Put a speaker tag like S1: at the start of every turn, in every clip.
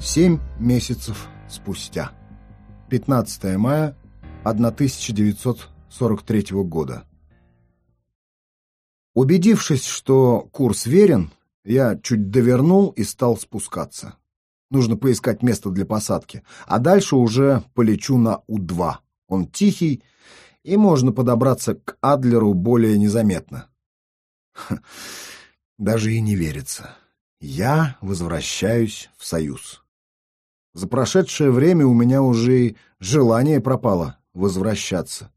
S1: Семь месяцев спустя. 15 мая 1943 года. Убедившись, что курс верен, я чуть довернул и стал спускаться. Нужно поискать место для посадки, а дальше уже полечу на У-2. Он тихий, и можно подобраться к Адлеру более незаметно. Даже и не верится. Я возвращаюсь в Союз. За прошедшее время у меня уже и желание пропало возвращаться.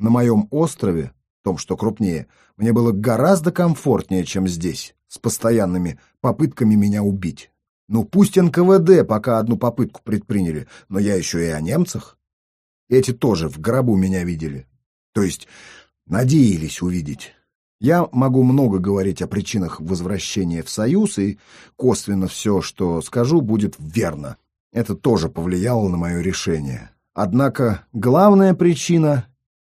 S1: На моем острове, том, что крупнее, мне было гораздо комфортнее, чем здесь, с постоянными попытками меня убить. Ну, пусть НКВД пока одну попытку предприняли, но я еще и о немцах. Эти тоже в гробу меня видели. То есть надеялись увидеть. Я могу много говорить о причинах возвращения в Союз, и косвенно все, что скажу, будет верно. Это тоже повлияло на мое решение. Однако главная причина,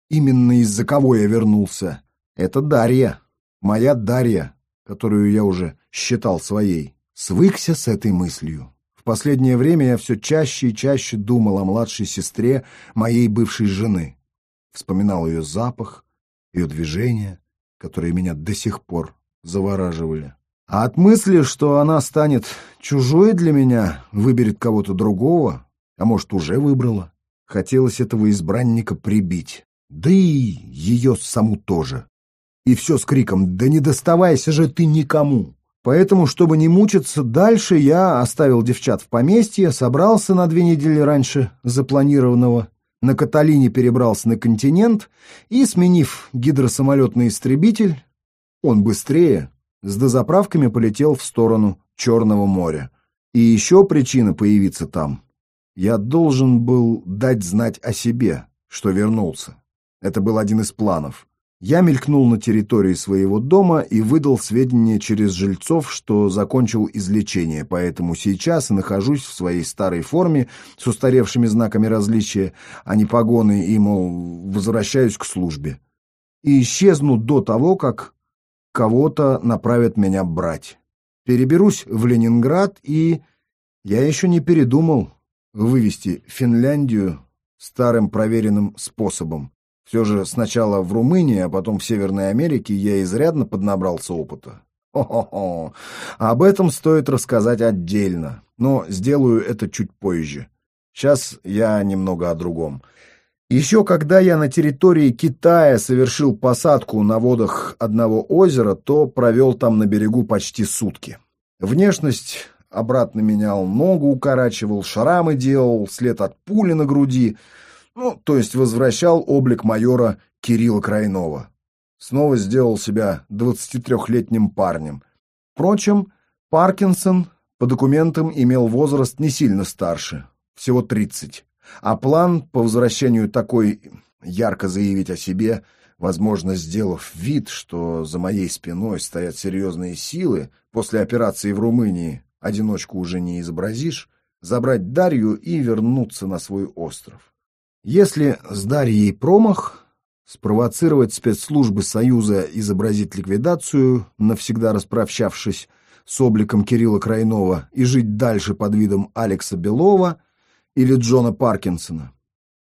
S1: именно из-за кого я вернулся, это Дарья. Моя Дарья, которую я уже считал своей. Свыкся с этой мыслью. В последнее время я все чаще и чаще думал о младшей сестре моей бывшей жены. Вспоминал ее запах, ее движения, которые меня до сих пор завораживали. А от мысли, что она станет чужой для меня, выберет кого-то другого, а может, уже выбрала, хотелось этого избранника прибить. Да и ее саму тоже. И все с криком «Да не доставайся же ты никому!» Поэтому, чтобы не мучиться дальше, я оставил девчат в поместье, собрался на две недели раньше запланированного, на Каталине перебрался на континент и, сменив гидросамолетный истребитель, он быстрее, с дозаправками полетел в сторону Черного моря. И еще причина появиться там. Я должен был дать знать о себе, что вернулся. Это был один из планов. Я мелькнул на территории своего дома и выдал сведения через жильцов, что закончил излечение, поэтому сейчас нахожусь в своей старой форме с устаревшими знаками различия, а не погоны и, мол, возвращаюсь к службе. И исчезну до того, как кого-то направят меня брать. Переберусь в Ленинград и... Я еще не передумал вывести Финляндию старым проверенным способом. Все же сначала в Румынии, а потом в Северной Америке я изрядно поднабрался опыта. Хо-хо-хо. Об этом стоит рассказать отдельно, но сделаю это чуть позже. Сейчас я немного о другом. Еще когда я на территории Китая совершил посадку на водах одного озера, то провел там на берегу почти сутки. Внешность обратно менял, ногу укорачивал, шрамы делал, след от пули на груди — ну, то есть возвращал облик майора Кирилла Крайнова. Снова сделал себя 23-летним парнем. Впрочем, Паркинсон по документам имел возраст не сильно старше, всего 30. А план по возвращению такой ярко заявить о себе, возможно, сделав вид, что за моей спиной стоят серьезные силы, после операции в Румынии одиночку уже не изобразишь, забрать Дарью и вернуться на свой остров. Если с Дарьей промах, спровоцировать спецслужбы Союза изобразить ликвидацию, навсегда распрощавшись с обликом Кирилла Крайнова и жить дальше под видом Алекса Белова или Джона Паркинсона.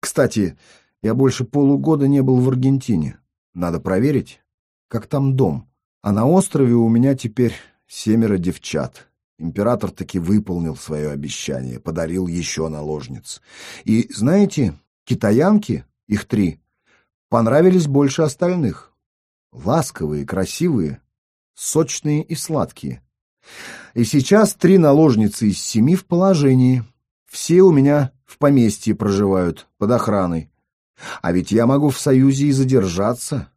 S1: Кстати, я больше полугода не был в Аргентине. Надо проверить, как там дом. А на острове у меня теперь семеро девчат. Император таки выполнил свое обещание, подарил еще наложниц. И, знаете, Китаянки, их три, понравились больше остальных. Ласковые, красивые, сочные и сладкие. И сейчас три наложницы из семи в положении. Все у меня в поместье проживают, под охраной. А ведь я могу в Союзе и задержаться,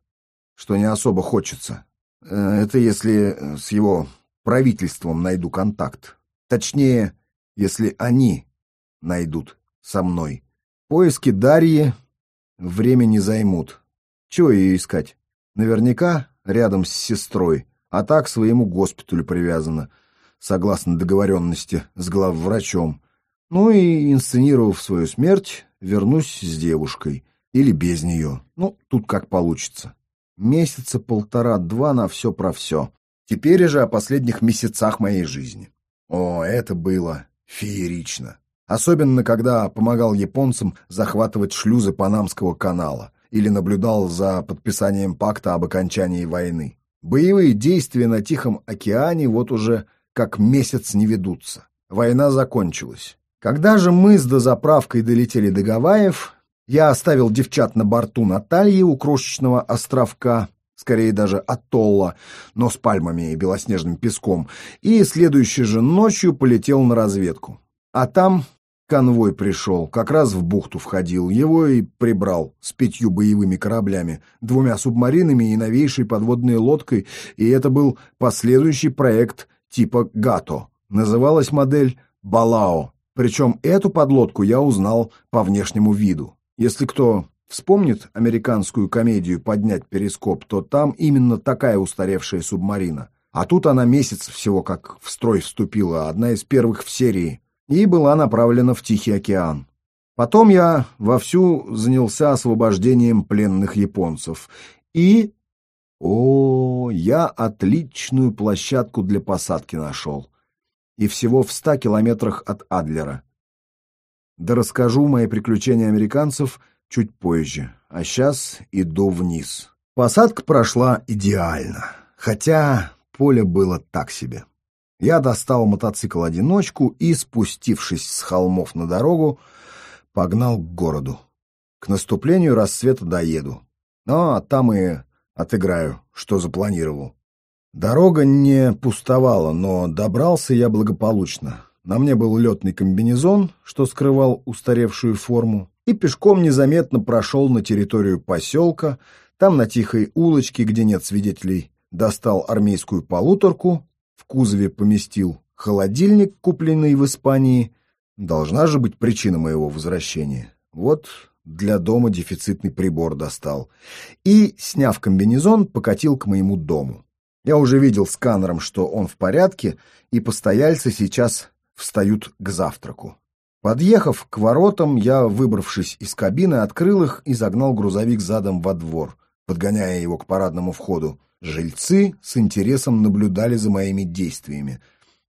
S1: что не особо хочется. Э, это если с его правительством найду контакт. Точнее, если они найдут со мной. Поиски Дарьи время не займут. Чего ее искать? Наверняка рядом с сестрой, а так своему госпиталю привязана, согласно договоренности с главврачом. Ну и, инсценировав свою смерть, вернусь с девушкой. Или без нее. Ну, тут как получится. Месяца полтора-два на все про все. Теперь же о последних месяцах моей жизни. О, это было феерично. Особенно, когда помогал японцам захватывать шлюзы Панамского канала или наблюдал за подписанием пакта об окончании войны. Боевые действия на Тихом океане вот уже как месяц не ведутся. Война закончилась. Когда же мы с дозаправкой долетели до Гавайев, я оставил девчат на борту Натальи у крошечного островка, скорее даже атолла, но с пальмами и белоснежным песком, и следующей же ночью полетел на разведку. А там конвой пришел, как раз в бухту входил, его и прибрал с пятью боевыми кораблями, двумя субмаринами и новейшей подводной лодкой, и это был последующий проект типа «Гато». Называлась модель «Балао», причем эту подлодку я узнал по внешнему виду. Если кто вспомнит американскую комедию «Поднять перископ», то там именно такая устаревшая субмарина. А тут она месяц всего как в строй вступила, одна из первых в серии, и была направлена в Тихий океан. Потом я вовсю занялся освобождением пленных японцев. И... О, я отличную площадку для посадки нашел. И всего в ста километрах от Адлера. Да расскажу мои приключения американцев чуть позже, а сейчас иду вниз. Посадка прошла идеально, хотя поле было так себе. Я достал мотоцикл-одиночку и, спустившись с холмов на дорогу, погнал к городу. К наступлению рассвета доеду. А там и отыграю, что запланировал. Дорога не пустовала, но добрался я благополучно. На мне был летный комбинезон, что скрывал устаревшую форму, и пешком незаметно прошел на территорию поселка, там на тихой улочке, где нет свидетелей, достал армейскую полуторку, в кузове поместил холодильник, купленный в Испании. Должна же быть причина моего возвращения. Вот для дома дефицитный прибор достал. И, сняв комбинезон, покатил к моему дому. Я уже видел сканером, что он в порядке, и постояльцы сейчас встают к завтраку. Подъехав к воротам, я, выбравшись из кабины, открыл их и загнал грузовик задом во двор, подгоняя его к парадному входу. Жильцы с интересом наблюдали за моими действиями.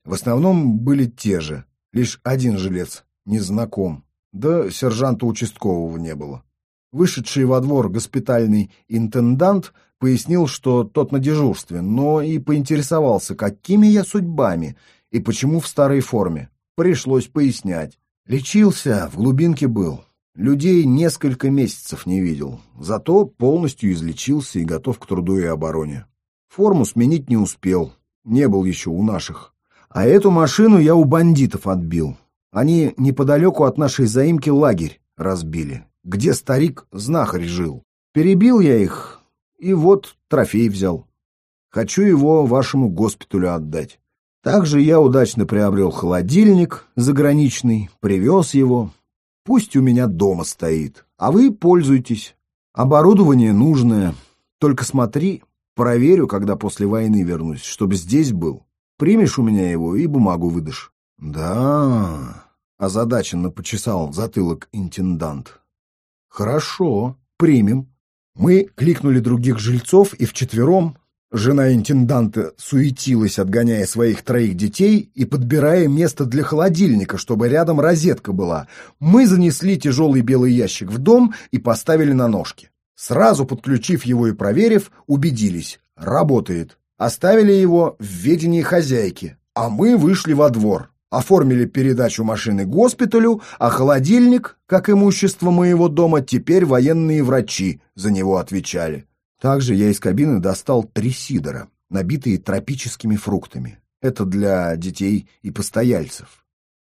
S1: В основном были те же, лишь один жилец, незнаком, да сержанта участкового не было. Вышедший во двор госпитальный интендант пояснил, что тот на дежурстве, но и поинтересовался, какими я судьбами — и почему в старой форме. Пришлось пояснять. Лечился, в глубинке был. Людей несколько месяцев не видел. Зато полностью излечился и готов к труду и обороне. Форму сменить не успел. Не был еще у наших. А эту машину я у бандитов отбил. Они неподалеку от нашей заимки лагерь разбили, где старик-знахарь жил. Перебил я их, и вот трофей взял. Хочу его вашему госпиталю отдать. Также я удачно приобрел холодильник заграничный, привез его. Пусть у меня дома стоит, а вы пользуйтесь. Оборудование нужное. Только смотри, проверю, когда после войны вернусь, чтобы здесь был. Примешь у меня его и бумагу выдашь. Да, озадаченно почесал затылок интендант. Хорошо, примем. Мы кликнули других жильцов и вчетвером Жена интенданта суетилась, отгоняя своих троих детей и подбирая место для холодильника, чтобы рядом розетка была. Мы занесли тяжелый белый ящик в дом и поставили на ножки. Сразу подключив его и проверив, убедились – работает. Оставили его в ведении хозяйки, а мы вышли во двор. Оформили передачу машины госпиталю, а холодильник, как имущество моего дома, теперь военные врачи за него отвечали. Также я из кабины достал три сидора, набитые тропическими фруктами. Это для детей и постояльцев.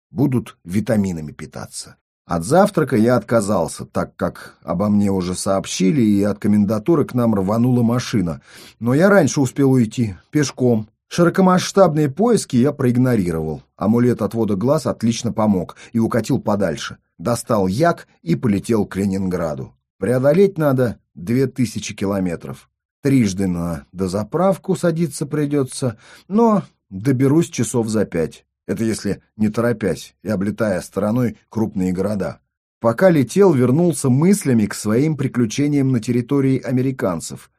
S1: Будут витаминами питаться. От завтрака я отказался, так как обо мне уже сообщили, и от комендатуры к нам рванула машина. Но я раньше успел уйти, пешком. Широкомасштабные поиски я проигнорировал. Амулет отвода глаз отлично помог и укатил подальше. Достал як и полетел к Ленинграду. Преодолеть надо две тысячи километров. Трижды на дозаправку садиться придется, но доберусь часов за пять. Это если не торопясь и облетая стороной крупные города. Пока летел, вернулся мыслями к своим приключениям на территории американцев.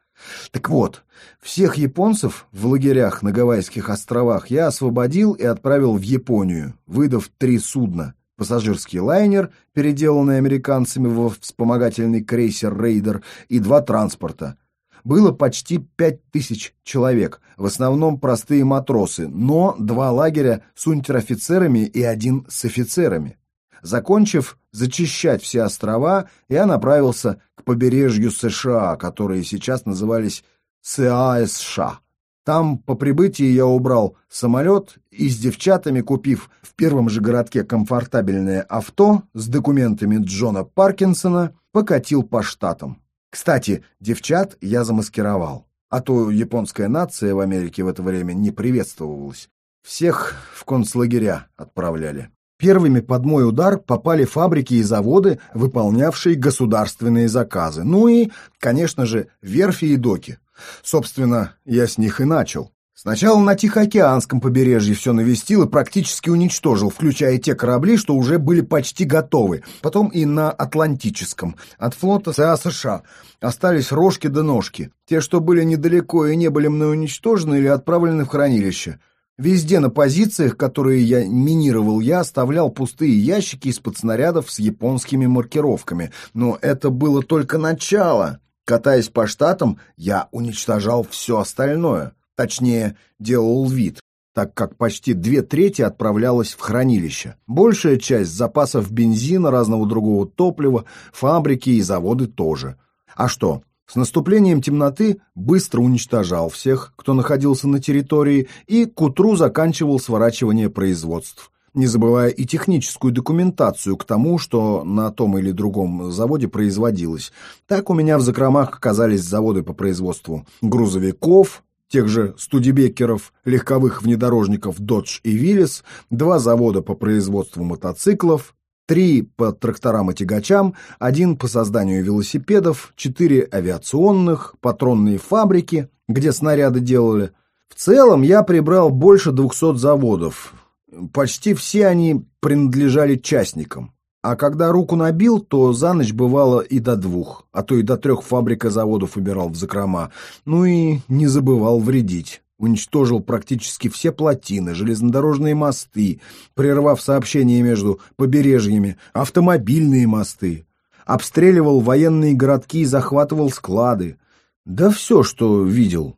S1: Так вот, всех японцев в лагерях на Гавайских островах я освободил и отправил в Японию, выдав три судна. Пассажирский лайнер, переделанный американцами во вспомогательный крейсер «Рейдер», и два транспорта. Было почти пять тысяч человек, в основном простые матросы, но два лагеря с унтер-офицерами и один с офицерами. Закончив зачищать все острова, я направился к побережью США, которые сейчас назывались САСШ. Там по прибытии я убрал самолет и с девчатами, купив в первом же городке комфортабельное авто с документами Джона Паркинсона, покатил по штатам. Кстати, девчат я замаскировал, а то японская нация в Америке в это время не приветствовалась. Всех в концлагеря отправляли. Первыми под мой удар попали фабрики и заводы, выполнявшие государственные заказы. Ну и, конечно же, верфи и доки. Собственно, я с них и начал. Сначала на Тихоокеанском побережье все навестил и практически уничтожил, включая те корабли, что уже были почти готовы. Потом и на Атлантическом. От флота СА США остались рожки да ножки. Те, что были недалеко и не были мной уничтожены или отправлены в хранилище. Везде на позициях, которые я минировал, я оставлял пустые ящики из-под снарядов с японскими маркировками. Но это было только начало. Катаясь по штатам, я уничтожал все остальное. Точнее, делал вид, так как почти две трети отправлялось в хранилище. Большая часть запасов бензина, разного другого топлива, фабрики и заводы тоже. А что, с наступлением темноты быстро уничтожал всех, кто находился на территории, и к утру заканчивал сворачивание производств, не забывая и техническую документацию к тому, что на том или другом заводе производилось. Так у меня в закромах оказались заводы по производству грузовиков, тех же студебекеров, легковых внедорожников Dodge и Willys, два завода по производству мотоциклов, три по тракторам и тягачам, один по созданию велосипедов, четыре авиационных, патронные фабрики, где снаряды делали. В целом я прибрал больше двухсот заводов. Почти все они принадлежали частникам. А когда руку набил, то за ночь бывало и до двух, а то и до трех фабрик и заводов убирал в закрома. Ну и не забывал вредить уничтожил практически все плотины, железнодорожные мосты, прервав сообщения между побережьями, автомобильные мосты, обстреливал военные городки и захватывал склады. Да все, что видел.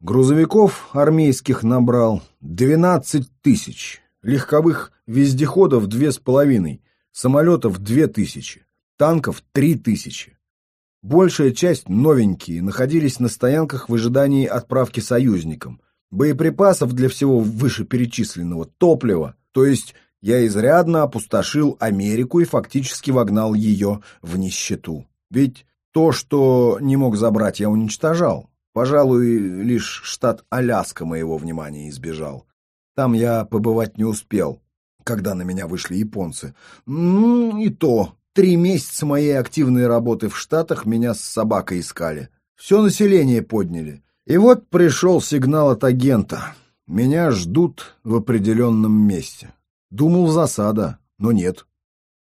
S1: Грузовиков армейских набрал двенадцать тысяч, легковых вездеходов две с половиной, самолетов две тысячи, танков три тысячи. Большая часть, новенькие, находились на стоянках в ожидании отправки союзникам. Боеприпасов для всего вышеперечисленного, топлива, то есть я изрядно опустошил Америку и фактически вогнал ее в нищету. Ведь то, что не мог забрать, я уничтожал. Пожалуй, лишь штат Аляска моего внимания избежал. Там я побывать не успел, когда на меня вышли японцы. Ну, и то Три месяца моей активной работы в Штатах меня с собакой искали. Все население подняли. И вот пришел сигнал от агента. Меня ждут в определенном месте. Думал засада, но нет.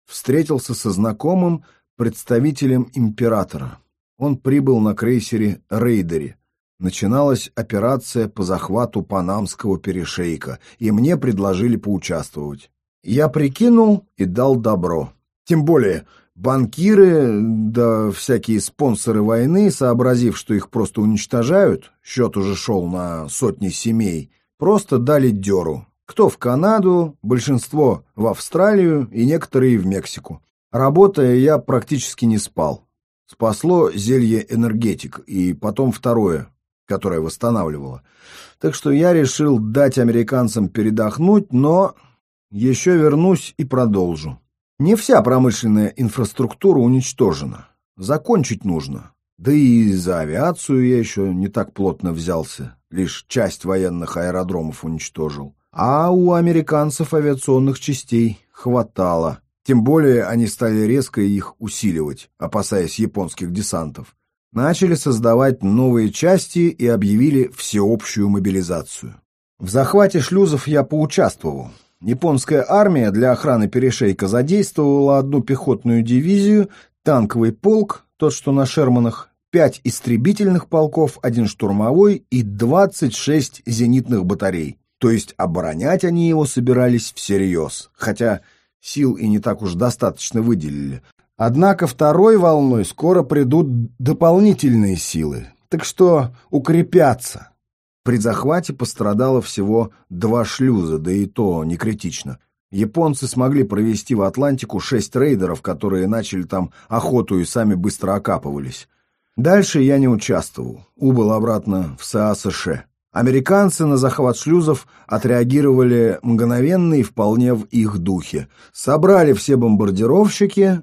S1: Встретился со знакомым представителем императора. Он прибыл на крейсере «Рейдере». Начиналась операция по захвату Панамского перешейка, и мне предложили поучаствовать. Я прикинул и дал добро. Тем более, банкиры, да всякие спонсоры войны, сообразив, что их просто уничтожают, счет уже шел на сотни семей, просто дали дёру. Кто в Канаду, большинство в Австралию и некоторые в Мексику. Работая, я практически не спал. Спасло зелье энергетик и потом второе, которое восстанавливало. Так что я решил дать американцам передохнуть, но еще вернусь и продолжу. Не вся промышленная инфраструктура уничтожена. Закончить нужно. Да и за авиацию я еще не так плотно взялся. Лишь часть военных аэродромов уничтожил. А у американцев авиационных частей хватало. Тем более они стали резко их усиливать, опасаясь японских десантов. Начали создавать новые части и объявили всеобщую мобилизацию. В захвате шлюзов я поучаствовал. Японская армия для охраны перешейка задействовала одну пехотную дивизию, танковый полк, тот, что на Шерманах, 5 истребительных полков, один штурмовой и 26 зенитных батарей. То есть оборонять они его собирались всерьез, хотя сил и не так уж достаточно выделили. Однако второй волной скоро придут дополнительные силы, так что укрепятся. При захвате пострадало всего два шлюза, да и то не критично. Японцы смогли провести в Атлантику шесть рейдеров, которые начали там охоту и сами быстро окапывались. Дальше я не участвовал, убыл обратно в СА-США. Американцы на захват шлюзов отреагировали мгновенно и вполне в их духе. Собрали все бомбардировщики,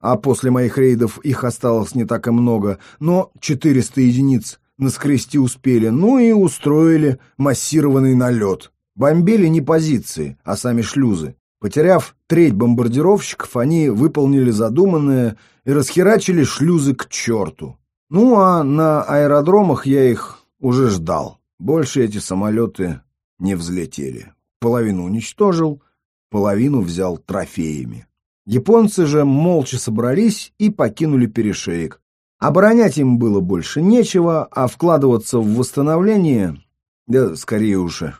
S1: а после моих рейдов их осталось не так и много, но 400 единиц наскрести успели, ну и устроили массированный налет. Бомбили не позиции, а сами шлюзы. Потеряв треть бомбардировщиков, они выполнили задуманное и расхерачили шлюзы к черту. Ну а на аэродромах я их уже ждал. Больше эти самолеты не взлетели. Половину уничтожил, половину взял трофеями. Японцы же молча собрались и покинули перешеек. Оборонять им было больше нечего, а вкладываться в восстановление, да скорее уже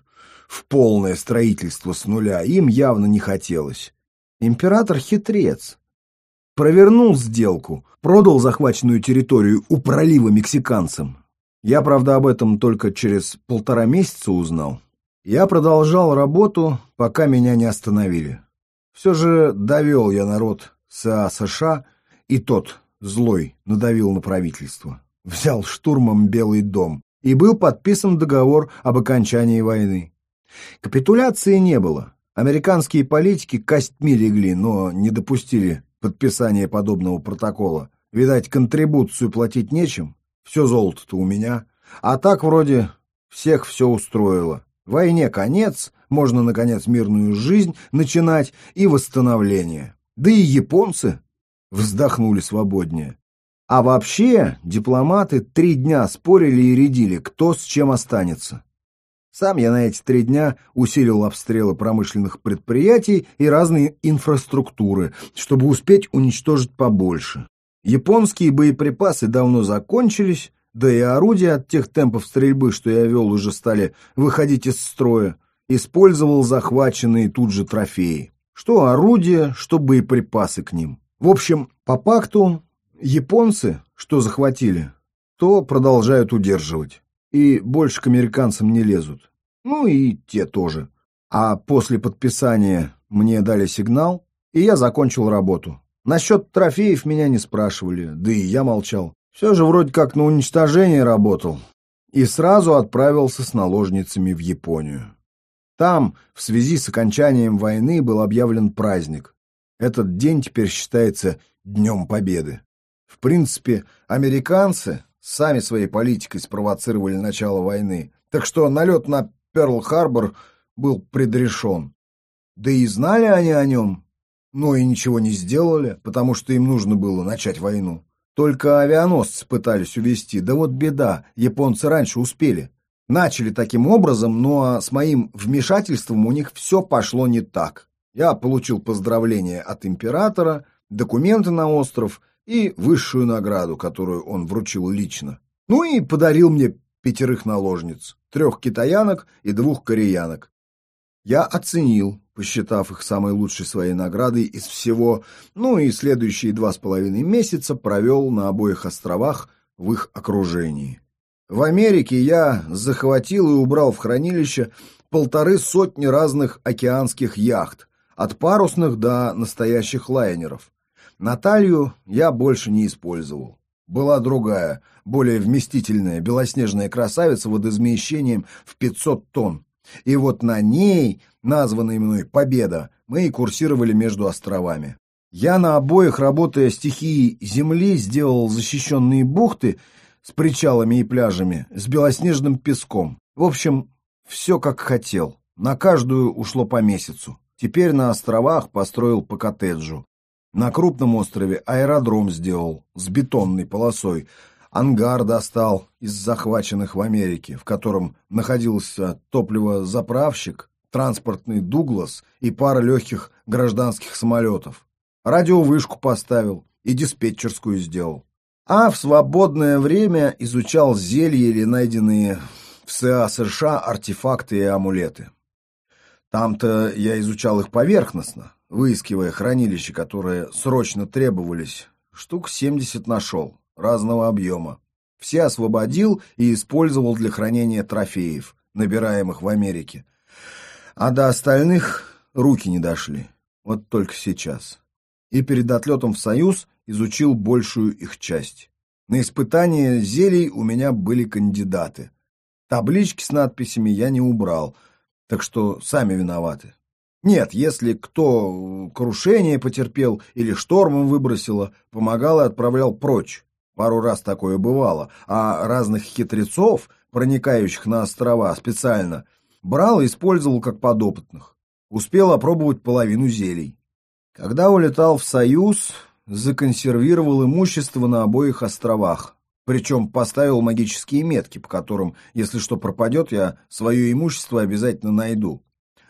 S1: в полное строительство с нуля, им явно не хотелось. Император хитрец. Провернул сделку, продал захваченную территорию у пролива мексиканцам. Я, правда, об этом только через полтора месяца узнал. Я продолжал работу, пока меня не остановили. Все же довел я народ СА США, и тот, злой, надавил на правительство. Взял штурмом Белый дом, и был подписан договор об окончании войны. Капитуляции не было. Американские политики костьми легли, но не допустили подписания подобного протокола. Видать, контрибуцию платить нечем, все золото-то у меня. А так вроде всех все устроило. Войне конец, можно, наконец, мирную жизнь начинать и восстановление. Да и японцы вздохнули свободнее. А вообще дипломаты три дня спорили и рядили, кто с чем останется. Сам я на эти три дня усилил обстрелы промышленных предприятий и разной инфраструктуры, чтобы успеть уничтожить побольше. Японские боеприпасы давно закончились, да и орудия от тех темпов стрельбы, что я вел, уже стали выходить из строя. Использовал захваченные тут же трофеи. Что орудия, что боеприпасы к ним. В общем, по пакту японцы, что захватили, то продолжают удерживать. И больше к американцам не лезут. Ну и те тоже. А после подписания мне дали сигнал, и я закончил работу. Насчет трофеев меня не спрашивали, да и я молчал. Все же вроде как на уничтожение работал. И сразу отправился с наложницами в Японию. Там, в связи с окончанием войны, был объявлен праздник. Этот день теперь считается Днем Победы. В принципе, американцы сами своей политикой спровоцировали начало войны, так что налет на Перл-Харбор был предрешен. Да и знали они о нем, но и ничего не сделали, потому что им нужно было начать войну. Только авианосцы пытались увести, да вот беда, японцы раньше успели. Начали таким образом, но с моим вмешательством у них все пошло не так. Я получил поздравления от императора, документы на остров и высшую награду, которую он вручил лично. Ну и подарил мне пятерых наложниц, трех китаянок и двух кореянок. Я оценил, посчитав их самой лучшей своей наградой из всего, ну и следующие два с половиной месяца провел на обоих островах в их окружении. В Америке я захватил и убрал в хранилище полторы сотни разных океанских яхт, от парусных до настоящих лайнеров. Наталью я больше не использовал. Была другая, более вместительная, белоснежная красавица водоизмещением в 500 тонн. И вот на ней названной мной «Победа», мы и курсировали между островами. Я на обоих, работая стихией земли, сделал защищенные бухты с причалами и пляжами, с белоснежным песком. В общем, все как хотел. На каждую ушло по месяцу. Теперь на островах построил по коттеджу. На крупном острове аэродром сделал с бетонной полосой, ангар достал из захваченных в Америке, в котором находился топливозаправщик, транспортный «Дуглас» и пара легких гражданских самолетов. Радиовышку поставил и диспетчерскую сделал. А в свободное время изучал зелья или найденные в СА США артефакты и амулеты. Там-то я изучал их поверхностно, выискивая хранилища, которые срочно требовались. Штук 70 нашел, разного объема. Все освободил и использовал для хранения трофеев, набираемых в Америке. А до остальных руки не дошли. Вот только сейчас. И перед отлетом в Союз изучил большую их часть. На испытание зелий у меня были кандидаты. Таблички с надписями я не убрал, так что сами виноваты. Нет, если кто крушение потерпел или штормом выбросило, помогал и отправлял прочь. Пару раз такое бывало, а разных хитрецов, проникающих на острова специально, брал и использовал как подопытных. Успел опробовать половину зелий. Когда улетал в Союз, законсервировал имущество на обоих островах. Причем поставил магические метки, по которым, если что пропадет, я свое имущество обязательно найду.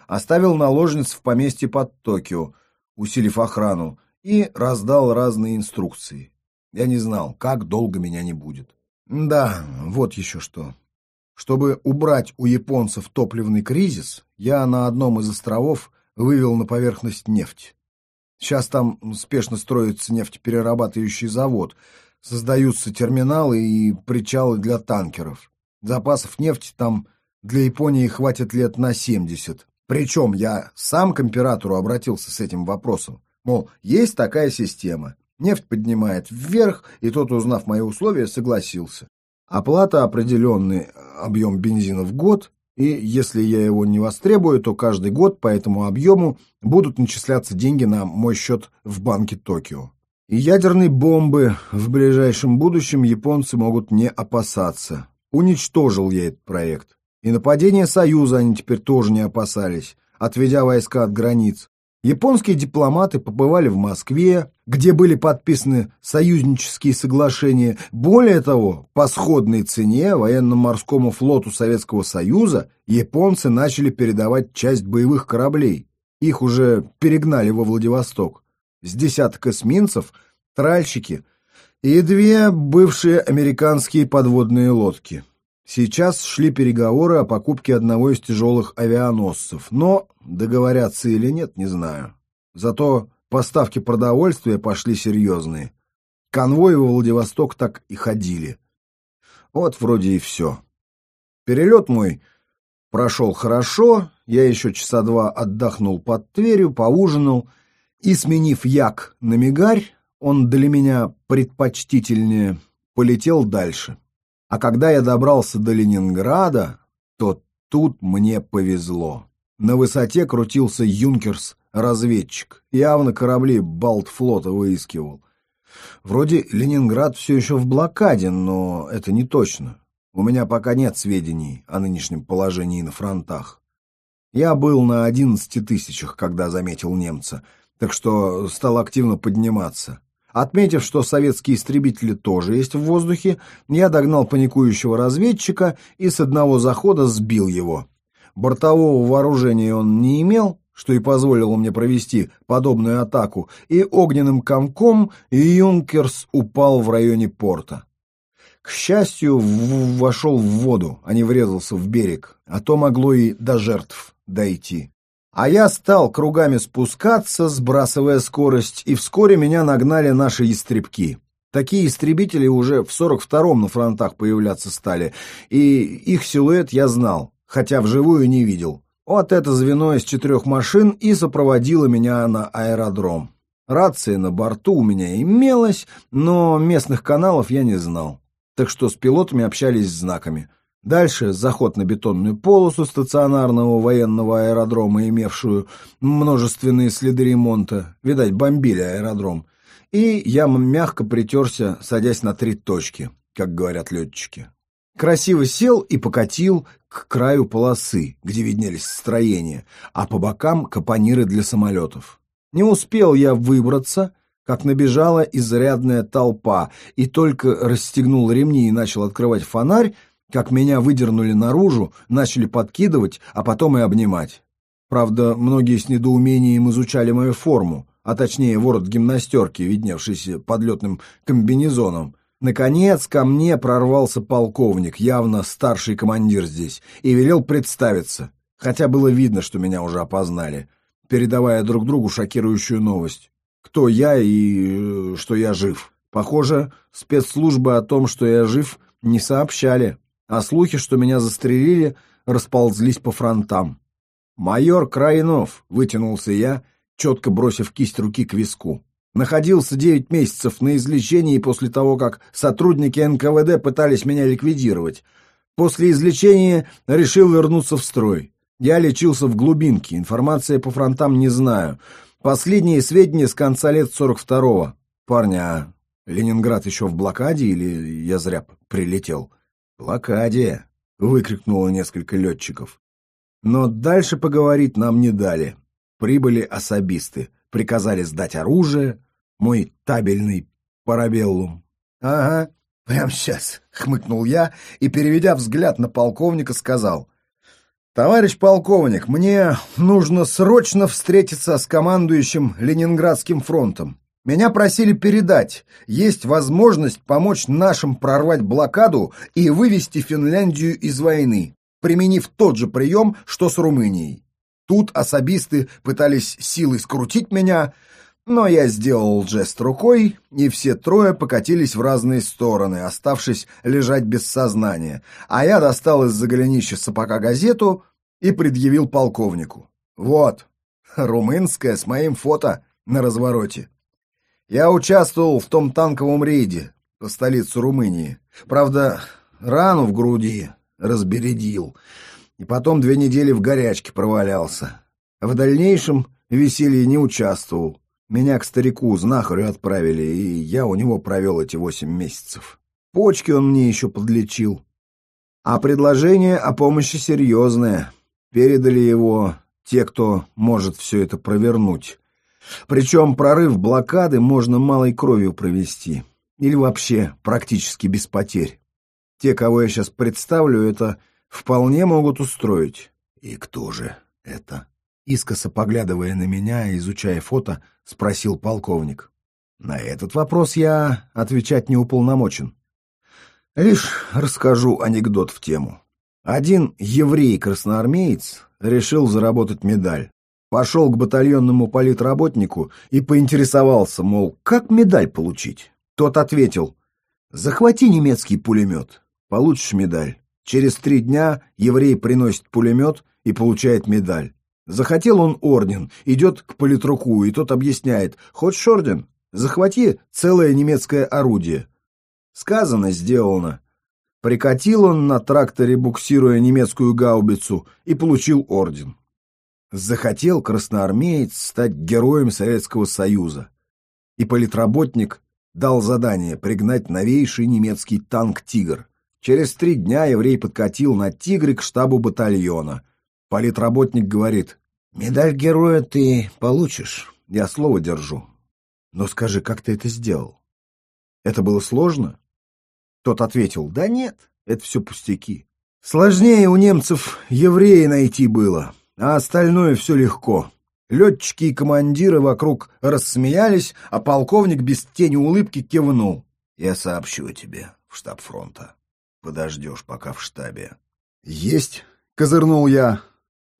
S1: Оставил наложниц в поместье под Токио, усилив охрану, и раздал разные инструкции. Я не знал, как долго меня не будет. Да, вот еще что. Чтобы убрать у японцев топливный кризис, я на одном из островов вывел на поверхность нефть. Сейчас там спешно строится нефтеперерабатывающий завод, создаются терминалы и причалы для танкеров. Запасов нефти там для Японии хватит лет на 70. Причем я сам к императору обратился с этим вопросом. Мол, есть такая система. Нефть поднимает вверх, и тот, узнав мои условия, согласился. Оплата определенный объем бензина в год, и если я его не востребую, то каждый год по этому объему будут начисляться деньги на мой счет в банке Токио. И ядерной бомбы в ближайшем будущем японцы могут не опасаться. Уничтожил я этот проект. И нападения Союза они теперь тоже не опасались, отведя войска от границ. Японские дипломаты побывали в Москве, где были подписаны союзнические соглашения. Более того, по сходной цене военно-морскому флоту Советского Союза японцы начали передавать часть боевых кораблей. Их уже перегнали во Владивосток. С десяток эсминцев, тральщики и две бывшие американские подводные лодки. Сейчас шли переговоры о покупке одного из тяжелых авианосцев, но договорятся или нет, не знаю. Зато поставки продовольствия пошли серьезные. Конвои во Владивосток так и ходили. Вот вроде и все. Перелет мой прошел хорошо, я еще часа два отдохнул под Тверью, поужинал, и, сменив як на мигарь, он для меня предпочтительнее, полетел дальше. А когда я добрался до Ленинграда, то тут мне повезло. На высоте крутился юнкерс-разведчик, явно корабли Балтфлота выискивал. Вроде Ленинград все еще в блокаде, но это не точно. У меня пока нет сведений о нынешнем положении на фронтах. Я был на одиннадцати тысячах, когда заметил немца, так что стал активно подниматься. Отметив, что советские истребители тоже есть в воздухе, я догнал паникующего разведчика и с одного захода сбил его. Бортового вооружения он не имел, что и позволило мне провести подобную атаку, и огненным комком Юнкерс упал в районе порта. К счастью, вошел в воду, а не врезался в берег, а то могло и до жертв дойти. А я стал кругами спускаться, сбрасывая скорость, и вскоре меня нагнали наши истребки. Такие истребители уже в 42-м на фронтах появляться стали, и их силуэт я знал, хотя вживую не видел. Вот это звено из четырех машин и сопроводило меня на аэродром. Рация на борту у меня имелась, но местных каналов я не знал, так что с пилотами общались знаками. Дальше заход на бетонную полосу стационарного военного аэродрома, имевшую множественные следы ремонта. Видать, бомбили аэродром. И я мягко притерся, садясь на три точки, как говорят летчики. Красиво сел и покатил к краю полосы, где виднелись строения, а по бокам капониры для самолетов. Не успел я выбраться, как набежала изрядная толпа, и только расстегнул ремни и начал открывать фонарь, как меня выдернули наружу, начали подкидывать, а потом и обнимать. Правда, многие с недоумением изучали мою форму, а точнее ворот гимнастерки, видневшийся под летным комбинезоном. Наконец ко мне прорвался полковник, явно старший командир здесь, и велел представиться, хотя было видно, что меня уже опознали, передавая друг другу шокирующую новость. Кто я и э, что я жив. Похоже, спецслужбы о том, что я жив, не сообщали, а слухи, что меня застрелили, расползлись по фронтам. «Майор Крайнов», — вытянулся я, четко бросив кисть руки к виску. Находился девять месяцев на излечении после того, как сотрудники НКВД пытались меня ликвидировать. После излечения решил вернуться в строй. Я лечился в глубинке, информация по фронтам не знаю. Последние сведения с конца лет 42-го. Парня, а Ленинград еще в блокаде или я зря прилетел? Блокаде, выкрикнуло несколько летчиков. Но дальше поговорить нам не дали. Прибыли особисты, приказали сдать оружие, мой табельный парабеллум. — Ага, прямо сейчас, — хмыкнул я и, переведя взгляд на полковника, сказал. — Товарищ полковник, мне нужно срочно встретиться с командующим Ленинградским фронтом. Меня просили передать, есть возможность помочь нашим прорвать блокаду и вывести Финляндию из войны, применив тот же прием, что с Румынией. Тут особисты пытались силой скрутить меня, но я сделал жест рукой, и все трое покатились в разные стороны, оставшись лежать без сознания, а я достал из-за голенища сапога газету и предъявил полковнику. Вот, румынская с моим фото на развороте. Я участвовал в том танковом рейде по столице Румынии. Правда, рану в груди разбередил, и потом две недели в горячке провалялся. В дальнейшем веселье не участвовал. Меня к старику, знахарю отправили, и я у него провел эти восемь месяцев. Почки он мне еще подлечил. А предложение о помощи серьезное. Передали его те, кто может все это провернуть. Причем прорыв блокады можно малой кровью провести. Или вообще практически без потерь. Те, кого я сейчас представлю, это вполне могут устроить. И кто же это? Искоса поглядывая на меня и изучая фото, спросил полковник. На этот вопрос я отвечать не уполномочен. Лишь расскажу анекдот в тему. Один еврей-красноармеец решил заработать медаль. Пошел к батальонному политработнику и поинтересовался, мол, как медаль получить? Тот ответил, захвати немецкий пулемет, получишь медаль. Через три дня еврей приносит пулемет и получает медаль. Захотел он орден, идет к политруку, и тот объясняет, «Хочешь орден? Захвати целое немецкое орудие». Сказано, сделано. Прикатил он на тракторе, буксируя немецкую гаубицу, и получил орден. Захотел красноармеец стать героем Советского Союза. И политработник дал задание пригнать новейший немецкий танк «Тигр». Через три дня еврей подкатил на «Тигре» к штабу батальона. Политработник говорит, «Медаль героя ты получишь, я слово держу. Но скажи, как ты это сделал? Это было сложно?» Тот ответил, «Да нет, это все пустяки. Сложнее у немцев евреи найти было, а остальное все легко». Летчики и командиры вокруг рассмеялись, а полковник без тени улыбки кивнул. «Я сообщу тебе в штаб фронта. Подождешь пока в штабе». «Есть», — козырнул я,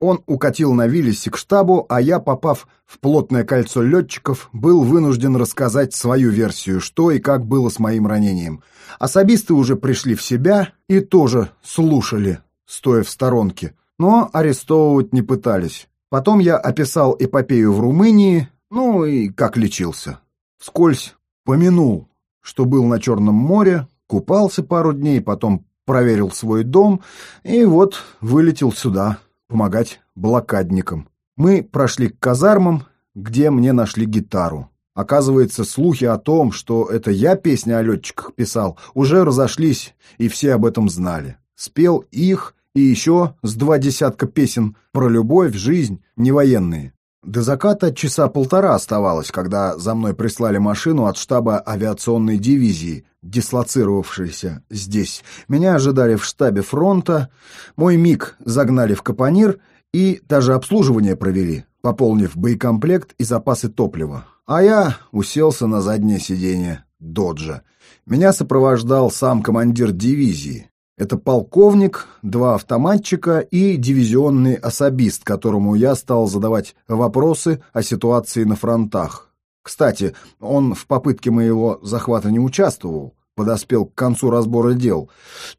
S1: он укатил на Виллисе к штабу, а я, попав в плотное кольцо летчиков, был вынужден рассказать свою версию, что и как было с моим ранением. Особисты уже пришли в себя и тоже слушали, стоя в сторонке, но арестовывать не пытались. Потом я описал эпопею в Румынии, ну и как лечился. Вскользь помянул, что был на Черном море, купался пару дней, потом проверил свой дом и вот вылетел сюда помогать блокадникам. Мы прошли к казармам, где мне нашли гитару. Оказывается, слухи о том, что это я песни о летчиках писал, уже разошлись, и все об этом знали. Спел их и еще с два десятка песен про любовь, жизнь, не военные. До заката часа полтора оставалось, когда за мной прислали машину от штаба авиационной дивизии, дислоцировавшейся здесь. Меня ожидали в штабе фронта, мой МиГ загнали в Капонир и даже обслуживание провели, пополнив боекомплект и запасы топлива. А я уселся на заднее сиденье, доджа. Меня сопровождал сам командир дивизии. Это полковник, два автоматчика и дивизионный особист, которому я стал задавать вопросы о ситуации на фронтах. Кстати, он в попытке моего захвата не участвовал, подоспел к концу разбора дел.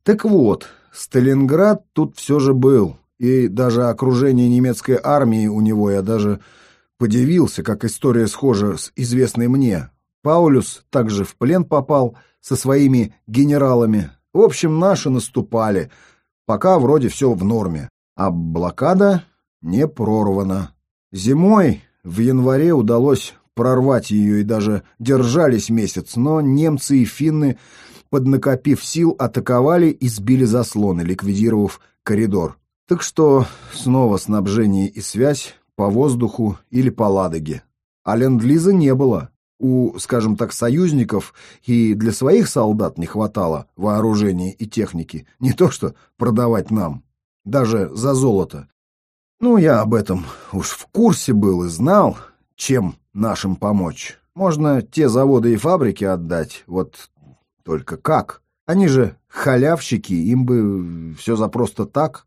S1: Так вот, Сталинград тут все же был, и даже окружение немецкой армии у него я даже подивился, как история схожа с известной мне. Паулюс также в плен попал со своими генералами. В общем, наши наступали, пока вроде все в норме, а блокада не прорвана. Зимой в январе удалось прорвать ее и даже держались месяц, но немцы и финны, поднакопив сил, атаковали и сбили заслоны, ликвидировав коридор. Так что снова снабжение и связь по воздуху или по Ладоге. А ленд-лиза не было. У, скажем так, союзников и для своих солдат не хватало вооружения и техники, не то что продавать нам, даже за золото. Ну, я об этом уж в курсе был и знал, чем нашим помочь. Можно те заводы и фабрики отдать, вот только как? Они же халявщики, им бы все за просто так.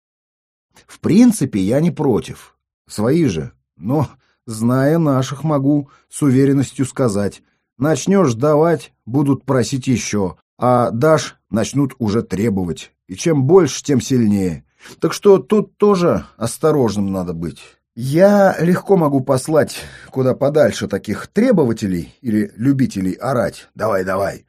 S1: В принципе, я не против. Свои же. Но, зная наших, могу с уверенностью сказать. Начнешь давать, будут просить еще. А дашь, начнут уже требовать. И чем больше, тем сильнее. Так что тут тоже осторожным надо быть. Я легко могу послать куда подальше таких требователей или любителей орать. Давай, давай.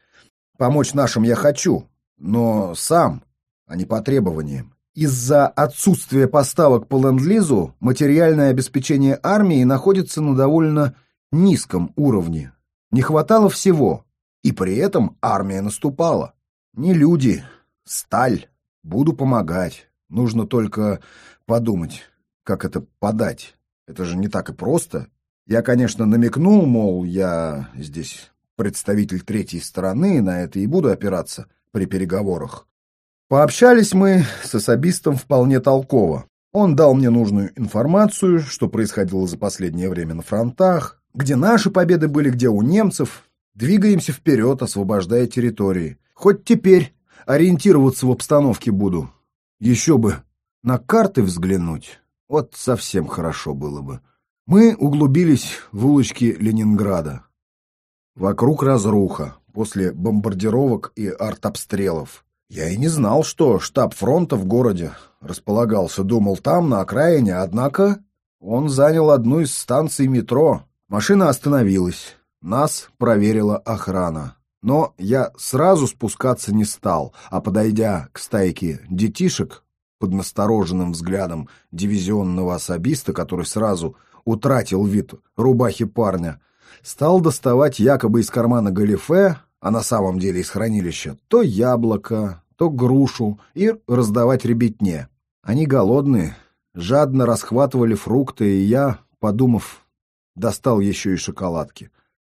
S1: Помочь нашим я хочу, но сам, а не по требованиям. Из-за отсутствия поставок по ленд-лизу материальное обеспечение армии находится на довольно низком уровне. Не хватало всего, и при этом армия наступала. Не люди, сталь. Буду помогать. Нужно только подумать как это подать. Это же не так и просто. Я, конечно, намекнул, мол, я здесь представитель третьей стороны, на это и буду опираться при переговорах. Пообщались мы с особистом вполне толково. Он дал мне нужную информацию, что происходило за последнее время на фронтах, где наши победы были, где у немцев. Двигаемся вперед, освобождая территории. Хоть теперь ориентироваться в обстановке буду. Еще бы на карты взглянуть. Вот совсем хорошо было бы. Мы углубились в улочки Ленинграда. Вокруг разруха, после бомбардировок и артобстрелов. Я и не знал, что штаб фронта в городе располагался. Думал, там, на окраине, однако он занял одну из станций метро. Машина остановилась. Нас проверила охрана. Но я сразу спускаться не стал, а, подойдя к стайке детишек, под настороженным взглядом дивизионного особиста, который сразу утратил вид рубахи парня, стал доставать якобы из кармана галифе, а на самом деле из хранилища, то яблоко, то грушу и раздавать ребятне. Они голодные, жадно расхватывали фрукты, и я, подумав, достал еще и шоколадки.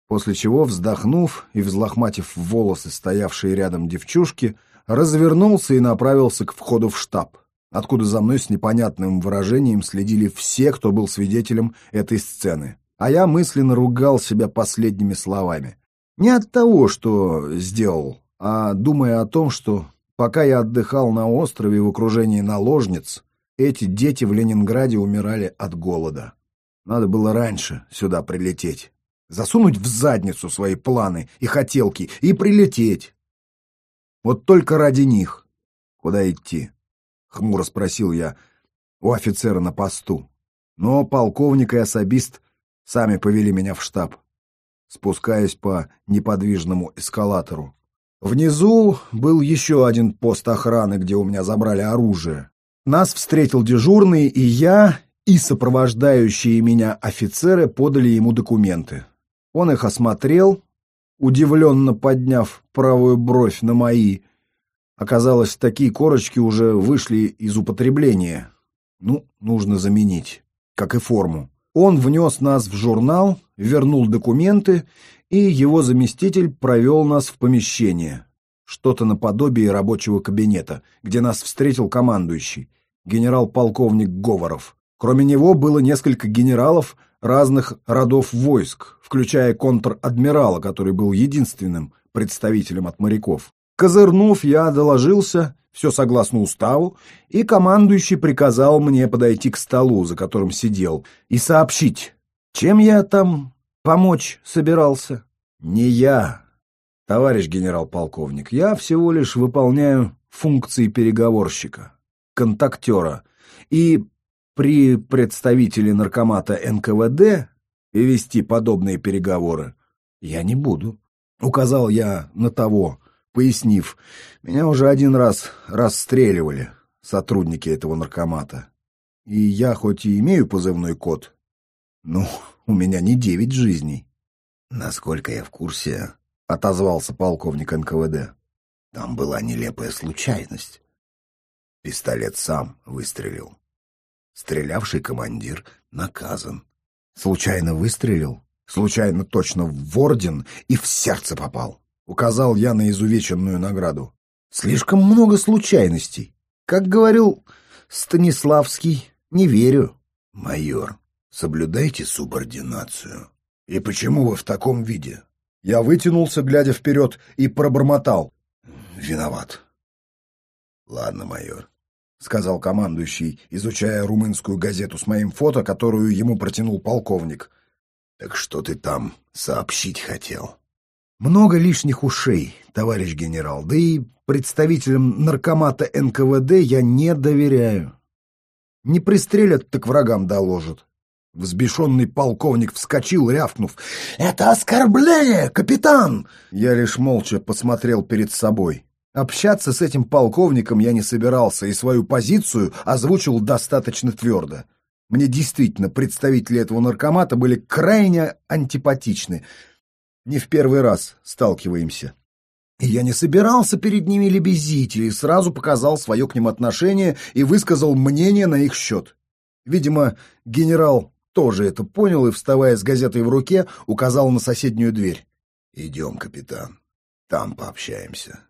S1: После чего, вздохнув и взлохматив волосы стоявшие рядом девчушки, развернулся и направился к входу в штаб откуда за мной с непонятным выражением следили все, кто был свидетелем этой сцены. А я мысленно ругал себя последними словами. Не от того, что сделал, а думая о том, что пока я отдыхал на острове в окружении наложниц, эти дети в Ленинграде умирали от голода. Надо было раньше сюда прилететь, засунуть в задницу свои планы и хотелки и прилететь. Вот только ради них. Куда идти? — хмуро спросил я у офицера на посту. Но полковник и особист сами повели меня в штаб, спускаясь по неподвижному эскалатору. Внизу был еще один пост охраны, где у меня забрали оружие. Нас встретил дежурный, и я, и сопровождающие меня офицеры подали ему документы. Он их осмотрел, удивленно подняв правую бровь на мои, Оказалось, такие корочки уже вышли из употребления. Ну, нужно заменить, как и форму. Он внес нас в журнал, вернул документы, и его заместитель провел нас в помещение. Что-то наподобие рабочего кабинета, где нас встретил командующий, генерал-полковник Говоров. Кроме него было несколько генералов разных родов войск, включая контр-адмирала, который был единственным представителем от моряков. Козырнув, я доложился, все согласно уставу, и командующий приказал мне подойти к столу, за которым сидел, и сообщить, чем я там помочь собирался. Не я, товарищ генерал-полковник, я всего лишь выполняю функции переговорщика, контактера, и при представителе наркомата НКВД вести подобные переговоры я не буду. Указал я на того, пояснив, меня уже один раз расстреливали сотрудники этого наркомата. И я хоть и имею позывной код, но у меня не девять жизней. Насколько я в курсе, отозвался полковник НКВД. Там была нелепая случайность. Пистолет сам выстрелил. Стрелявший командир наказан. Случайно выстрелил, случайно точно в орден и в сердце попал. Указал я на изувеченную награду. Слишком много случайностей. Как говорил Станиславский, не верю. Майор, соблюдайте субординацию. И почему вы в таком виде? Я вытянулся, глядя вперед, и пробормотал. Виноват. Ладно, майор, — сказал командующий, изучая румынскую газету с моим фото, которую ему протянул полковник. «Так что ты там сообщить хотел?» «Много лишних ушей, товарищ генерал, да и представителям наркомата НКВД я не доверяю. Не пристрелят, так врагам доложат». Взбешенный полковник вскочил, рявкнув. «Это оскорбление, капитан!» Я лишь молча посмотрел перед собой. Общаться с этим полковником я не собирался и свою позицию озвучил достаточно твердо. Мне действительно представители этого наркомата были крайне антипатичны. Не в первый раз сталкиваемся. И я не собирался перед ними лебезить и сразу показал свое к ним отношение и высказал мнение на их счет. Видимо, генерал тоже это понял и, вставая с газетой в руке, указал на соседнюю дверь. «Идем, капитан, там пообщаемся».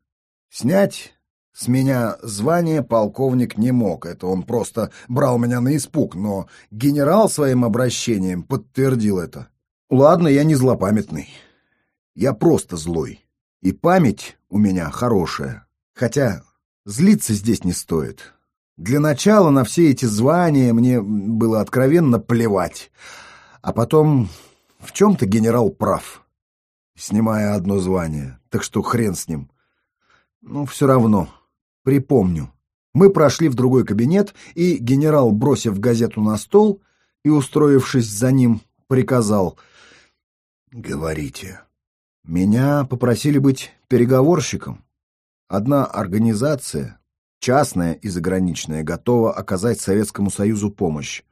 S1: Снять с меня звание полковник не мог, это он просто брал меня на испуг, но генерал своим обращением подтвердил это. Ладно, я не злопамятный. Я просто злой. И память у меня хорошая. Хотя злиться здесь не стоит. Для начала на все эти звания мне было откровенно плевать. А потом в чем-то генерал прав, снимая одно звание. Так что хрен с ним. Ну, все равно. Припомню. Мы прошли в другой кабинет, и генерал, бросив газету на стол и устроившись за ним, приказал «Говорите». Меня попросили быть переговорщиком. Одна организация, частная и заграничная, готова оказать Советскому Союзу помощь.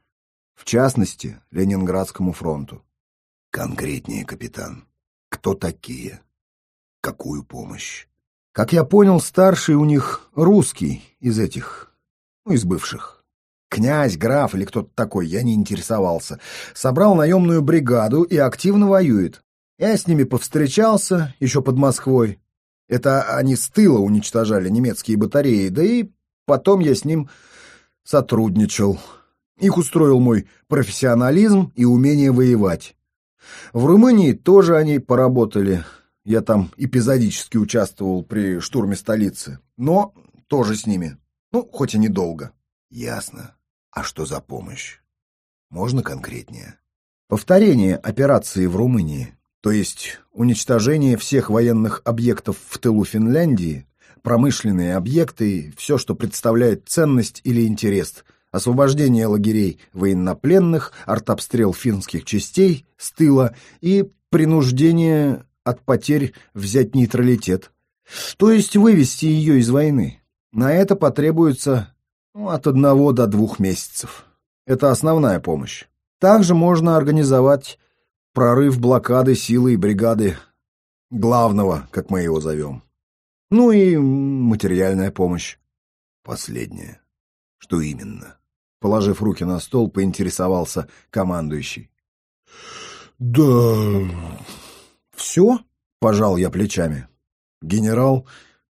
S1: В частности, Ленинградскому фронту. Конкретнее, капитан. Кто такие? Какую помощь? Как я понял, старший у них русский из этих, ну, из бывших. Князь, граф или кто-то такой, я не интересовался. Собрал наемную бригаду и активно воюет. Я с ними повстречался еще под Москвой. Это они с тыла уничтожали немецкие батареи, да и потом я с ним сотрудничал. Их устроил мой профессионализм и умение воевать. В Румынии тоже они поработали, я там эпизодически участвовал при штурме столицы, но тоже с ними. Ну, хоть и недолго. Ясно. А что за помощь? Можно конкретнее? Повторение операции в Румынии, то есть уничтожение всех военных объектов в тылу Финляндии, промышленные объекты, все, что представляет ценность или интерес, освобождение лагерей военнопленных, артобстрел финских частей с тыла и принуждение от потерь взять нейтралитет, то есть вывести ее из войны. На это потребуется ну, от одного до двух месяцев. Это основная помощь. Также можно организовать прорыв блокады силы и бригады главного, как мы его зовем. Ну и материальная помощь. Последнее. Что именно? Положив руки на стол, поинтересовался командующий. Да, «Все?» — пожал я плечами. Генерал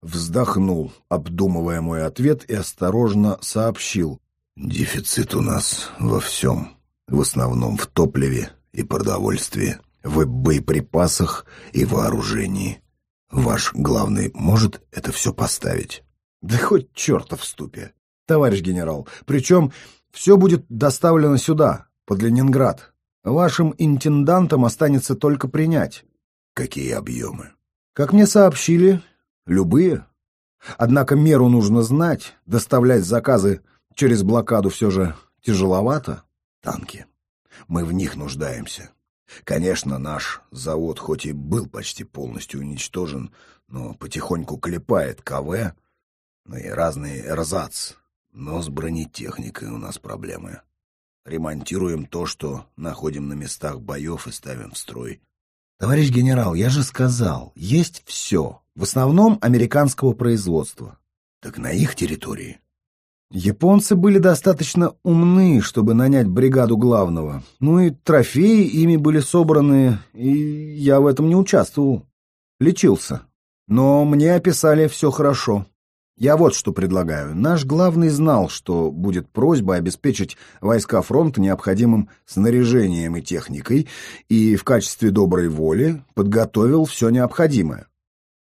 S1: вздохнул, обдумывая мой ответ, и осторожно сообщил. «Дефицит у нас во всем, в основном в топливе и продовольствии, в боеприпасах и вооружении.
S2: Ваш главный может это все поставить?
S1: Да хоть черта в ступе, товарищ генерал. Причем все будет доставлено сюда, под Ленинград. Вашим интендантам останется только принять.
S2: Какие объемы?
S1: Как мне сообщили, любые. Однако меру нужно знать, доставлять заказы через блокаду все же тяжеловато.
S2: Танки. Мы в них нуждаемся. Конечно, наш завод хоть и был почти полностью уничтожен, но потихоньку клепает КВ, ну и разный эрзац. Но с бронетехникой у нас проблемы. Ремонтируем то, что находим на местах боев и ставим в строй.
S1: Товарищ генерал, я же сказал, есть все, в основном американского производства.
S2: Так на их территории?
S1: Японцы были достаточно умны, чтобы нанять бригаду главного. Ну и трофеи ими были собраны, и я в этом не участвовал. Лечился. Но мне описали все хорошо. Я вот что предлагаю. Наш главный знал, что будет просьба обеспечить войска фронта необходимым снаряжением и техникой, и в качестве доброй воли подготовил все необходимое.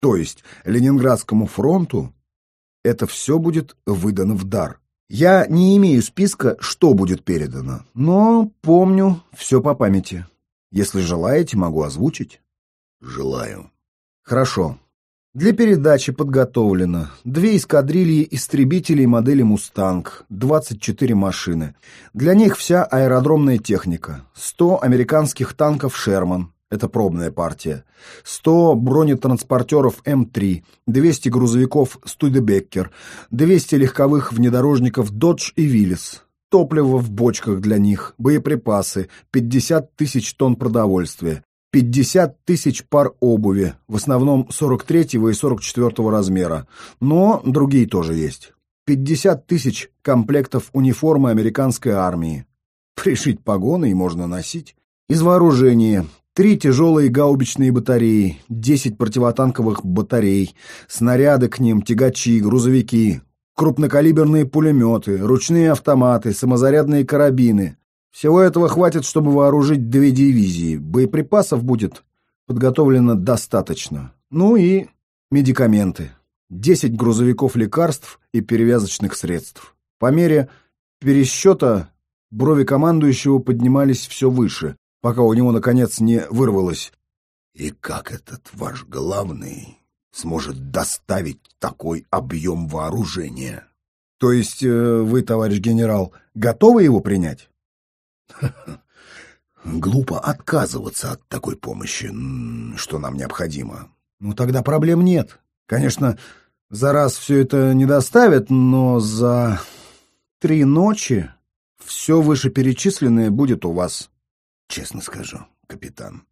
S1: То есть Ленинградскому фронту это все будет выдано в дар. Я не имею списка, что будет передано, но помню все по памяти. Если желаете, могу озвучить.
S2: Желаю.
S1: Хорошо. Для передачи подготовлено две эскадрильи истребителей модели «Мустанг», 24 машины. Для них вся аэродромная техника, 100 американских танков «Шерман», это пробная партия, 100 бронетранспортеров М3, 200 грузовиков «Студебеккер», 200 легковых внедорожников «Додж» и «Виллис», топливо в бочках для них, боеприпасы, 50 тысяч тонн продовольствия, 50 тысяч пар обуви, в основном 43 и 44 размера, но другие тоже есть. 50 тысяч комплектов униформы американской армии. Пришить погоны и можно носить. Из вооружения Три тяжелые гаубичные батареи, 10 противотанковых батарей, снаряды к ним, тягачи, грузовики, крупнокалиберные пулеметы, ручные автоматы, самозарядные карабины, всего этого хватит, чтобы вооружить две дивизии. Боеприпасов будет подготовлено достаточно. Ну и медикаменты. Десять грузовиков лекарств и перевязочных средств. По мере пересчета брови командующего поднимались все выше, пока у него, наконец, не вырвалось.
S2: «И как этот ваш главный сможет доставить такой объем вооружения?»
S1: «То есть э, вы, товарищ генерал, готовы его принять?»
S2: Глупо отказываться от такой помощи, что нам необходимо.
S1: Ну, тогда проблем нет. Конечно, за раз все это не доставят, но за три ночи все вышеперечисленное будет у вас.
S2: Честно скажу, капитан,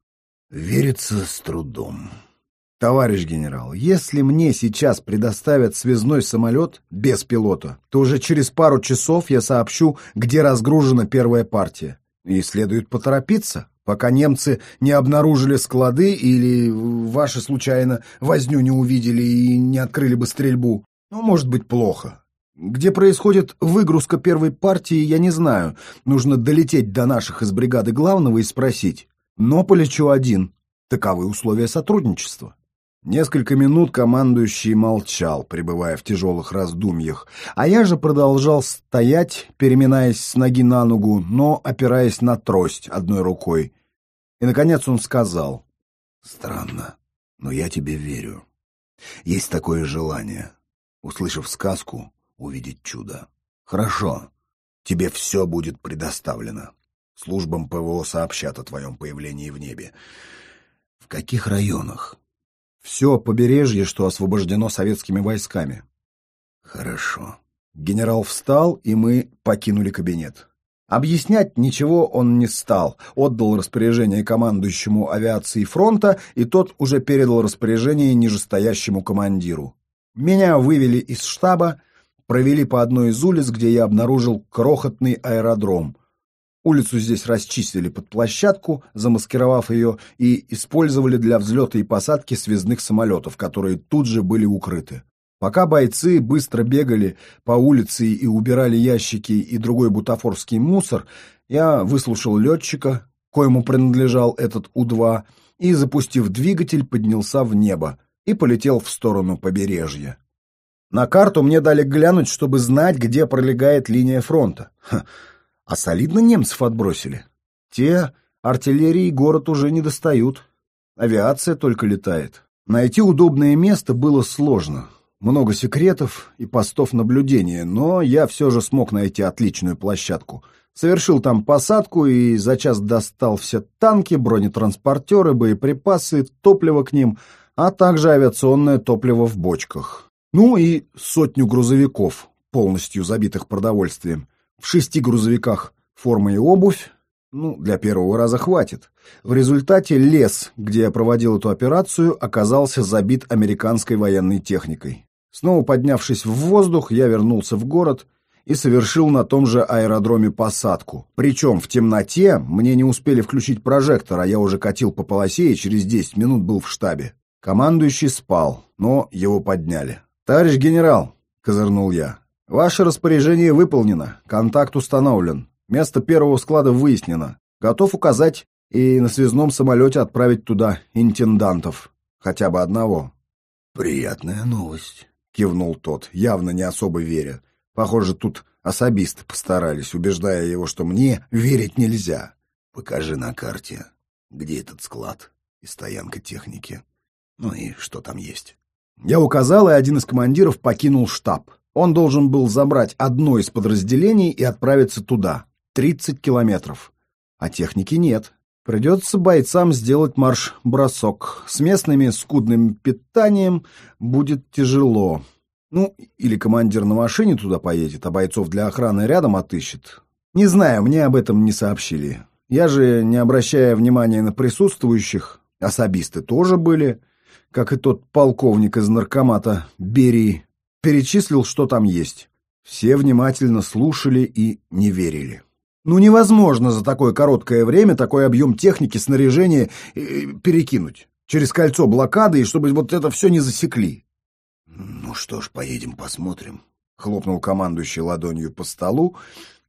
S2: верится с трудом.
S1: Товарищ генерал, если мне сейчас предоставят связной самолет без пилота, то уже через пару часов я сообщу, где разгружена первая партия. И следует поторопиться, пока немцы не обнаружили склады или ваши случайно возню не увидели и не открыли бы стрельбу. Ну, может быть, плохо. Где происходит выгрузка первой партии, я не знаю. Нужно долететь до наших из бригады главного и спросить. Но полечу один. Таковы условия сотрудничества. Несколько минут командующий молчал, пребывая в тяжелых раздумьях, а я же продолжал стоять, переминаясь с ноги на ногу, но опираясь на трость одной рукой. И, наконец, он сказал.
S2: «Странно, но я тебе верю. Есть такое желание, услышав сказку, увидеть чудо. Хорошо, тебе все будет предоставлено. Службам ПВО сообщат о твоем появлении в небе. В каких районах?»
S1: Все побережье, что освобождено советскими войсками.
S2: Хорошо.
S1: Генерал встал, и мы покинули кабинет. Объяснять ничего он не стал, отдал распоряжение командующему авиации фронта, и тот уже передал распоряжение нижестоящему командиру. Меня вывели из штаба, провели по одной из улиц, где я обнаружил крохотный аэродром. Улицу здесь расчистили под площадку, замаскировав ее, и использовали для взлета и посадки связных самолетов, которые тут же были укрыты. Пока бойцы быстро бегали по улице и убирали ящики и другой бутафорский мусор, я выслушал летчика, коему принадлежал этот У-2, и, запустив двигатель, поднялся в небо, и полетел в сторону побережья. На карту мне дали глянуть, чтобы знать, где пролегает линия фронта. Ха, а солидно немцев отбросили. Те артиллерии город уже не достают. Авиация только летает. Найти удобное место было сложно. Много секретов и постов наблюдения, но я все же смог найти отличную площадку. Совершил там посадку и за час достал все танки, бронетранспортеры, боеприпасы, топливо к ним, а также авиационное топливо в бочках. Ну и сотню грузовиков, полностью забитых продовольствием. В шести грузовиках форма и обувь, ну, для первого раза хватит. В результате лес, где я проводил эту операцию, оказался забит американской военной техникой. Снова поднявшись в воздух, я вернулся в город и совершил на том же аэродроме посадку. Причем в темноте мне не успели включить прожектор, а я уже катил по полосе и через 10 минут был в штабе. Командующий спал, но его подняли. «Товарищ генерал», — козырнул я, — «ваше распоряжение выполнено, контакт установлен, место первого склада выяснено. Готов указать и на связном самолете отправить туда интендантов, хотя бы одного».
S2: «Приятная новость», —
S1: кивнул тот, явно не особо веря. Похоже, тут особисты постарались, убеждая его, что мне верить нельзя.
S2: «Покажи на карте, где этот склад и стоянка техники. Ну и что там есть».
S1: Я указал, и один из командиров покинул штаб. Он должен был забрать одно из подразделений и отправиться туда. 30 километров. А техники нет. Придется бойцам сделать марш-бросок. С местными скудным питанием будет тяжело. Ну, или командир на машине туда поедет, а бойцов для охраны рядом отыщет. Не знаю, мне об этом не сообщили. Я же, не обращая внимания на присутствующих, особисты тоже были, как и тот полковник из наркомата Берии, перечислил, что там есть. Все внимательно слушали и не верили. Ну, невозможно за такое короткое время такой объем техники, снаряжения э, перекинуть. Через кольцо блокады, и чтобы вот это все не засекли.
S2: «Ну что ж, поедем посмотрим», —
S1: хлопнул командующий ладонью по столу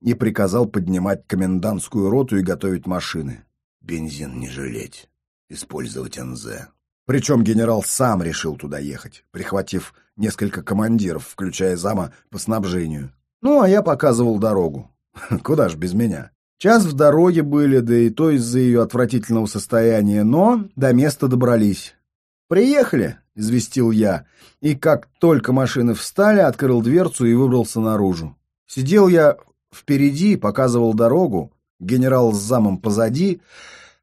S1: и приказал поднимать комендантскую роту и готовить машины.
S2: «Бензин не жалеть, использовать НЗ,
S1: причем генерал сам решил туда ехать, прихватив несколько командиров, включая зама по снабжению. Ну, а я показывал дорогу. Куда ж без меня? Час в дороге были, да и то из-за ее отвратительного состояния, но до места добрались. «Приехали», — известил я, и как только машины встали, открыл дверцу и выбрался наружу. Сидел я впереди, показывал дорогу, генерал с замом позади,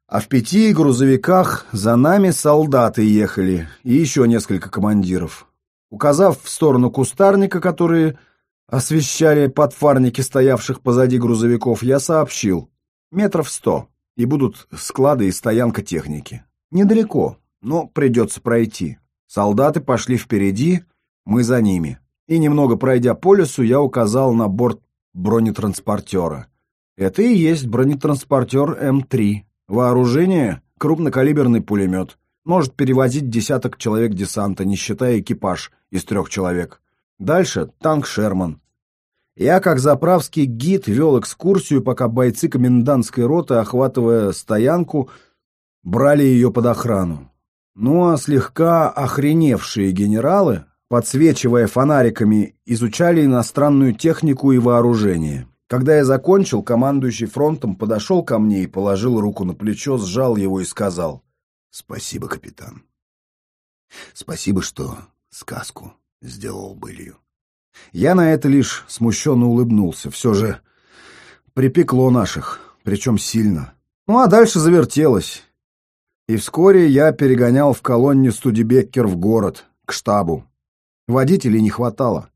S1: а в пяти грузовиках за нами солдаты ехали и еще несколько командиров. Указав в сторону кустарника, которые освещали подфарники стоявших позади грузовиков, я сообщил. Метров сто, и будут склады и стоянка техники. Недалеко, но придется пройти. Солдаты пошли впереди, мы за ними. И немного пройдя по лесу, я указал на борт бронетранспортера. Это и есть бронетранспортер М3. Вооружение — крупнокалиберный пулемет. Может перевозить десяток человек десанта, не считая экипаж из трех человек. Дальше танк «Шерман». Я, как заправский гид, вел экскурсию, пока бойцы комендантской роты, охватывая стоянку, брали ее под охрану. Ну а слегка охреневшие генералы, подсвечивая фонариками, изучали иностранную технику и вооружение. Когда я закончил, командующий фронтом подошел ко мне и положил руку на плечо, сжал его и сказал
S2: «Спасибо, капитан. Спасибо, что сказку сделал былью».
S1: Я на это лишь смущенно улыбнулся. Все же припекло наших, причем сильно. Ну а дальше завертелось. И вскоре я перегонял в колонне Студебеккер в город, к штабу. Водителей не хватало.